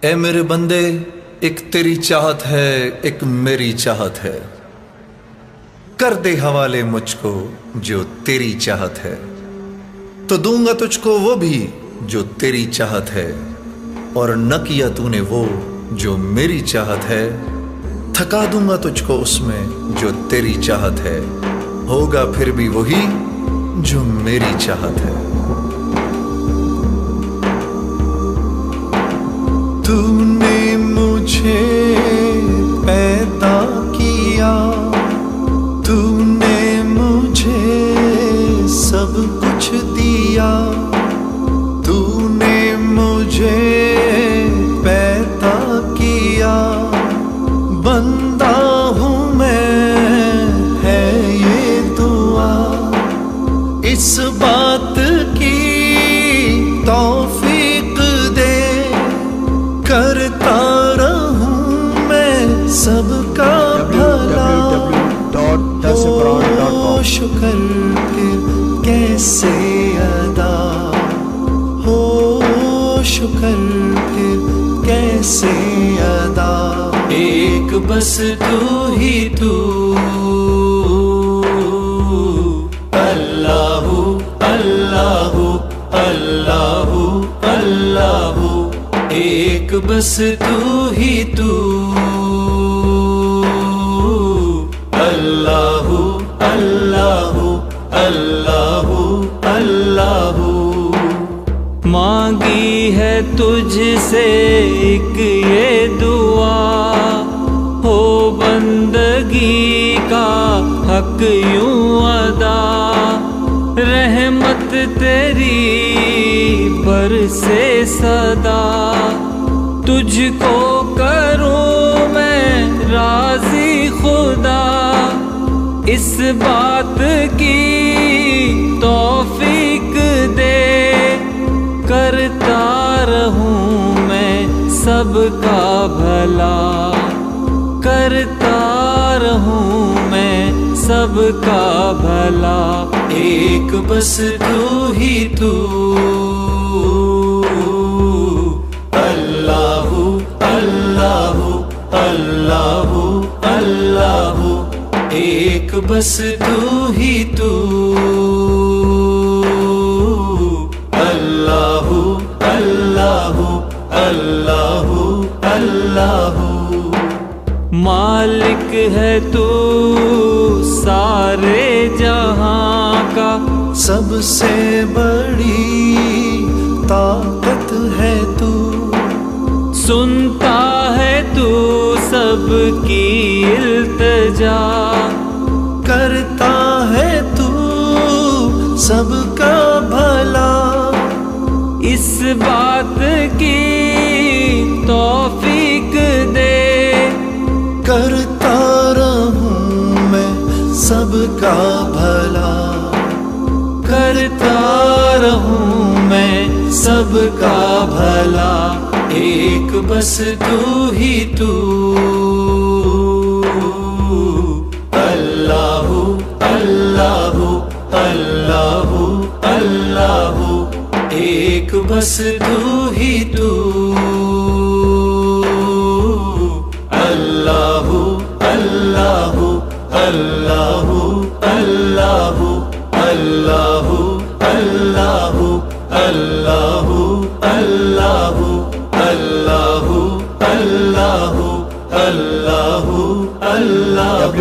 اے میرے بندے، ایک تیری چاہت ہے، ایک میری چاہت ہے۔ کر دے حوالے مجھ کو جو تیری چاہت ہے۔ تو دوں گا تجھ کو وہ بھی جو تیری چاہت ہے۔ اور نہ کیا تو نے وہ جو میری چاہت ہے۔ تھکا دوں گا تجھ کو اس میں جو تیری چاہت ہے۔ ہوگا پھر بھی وہی جو میری چاہت ہے۔ تو نے مجھے پیدا کیا۔ تو نے مجھے سب کچھ دیا۔ تو نے مجھے پیدا کیا۔ بندہ ہوں میں، ہے یہ دعا۔ اس بات کیسے ادا ہو شکر پھر کیسے ادا؟ ایک بس تو ہی تو۔ اللہ اللہ اللہ اللہ۔ ایک بس تو ہی تو۔ مانگی ہے تجھ سے ایک یہ دعا، ہو بندگی کا حق یوں ادا۔ رحمت تیری پر سے صدا۔ تجھ کو کروں میں راضی خدا۔ اس بات کی توفیق سب کا بھلا کرتا رہوں میں سب کا بھلا۔ ایک بس تو ہی تو۔ اللہ اللہ اللہ اللہ۔ ایک بس تو ہی تو۔ مالک ہے تو سارے جہاں کا۔ سب سے بڑی طاقت ہے تو۔ سنتا ہے تو سب کی التجا۔ کرتا ہے تو سب کا بھلا۔ اس بات کی سب کا بھلا کرتا رہوں میں سب کا بھلا، ایک بس تو ہی تو۔ اللہ اللہ اللہ اللہ، ایک بس تو ہی تو۔ اللہ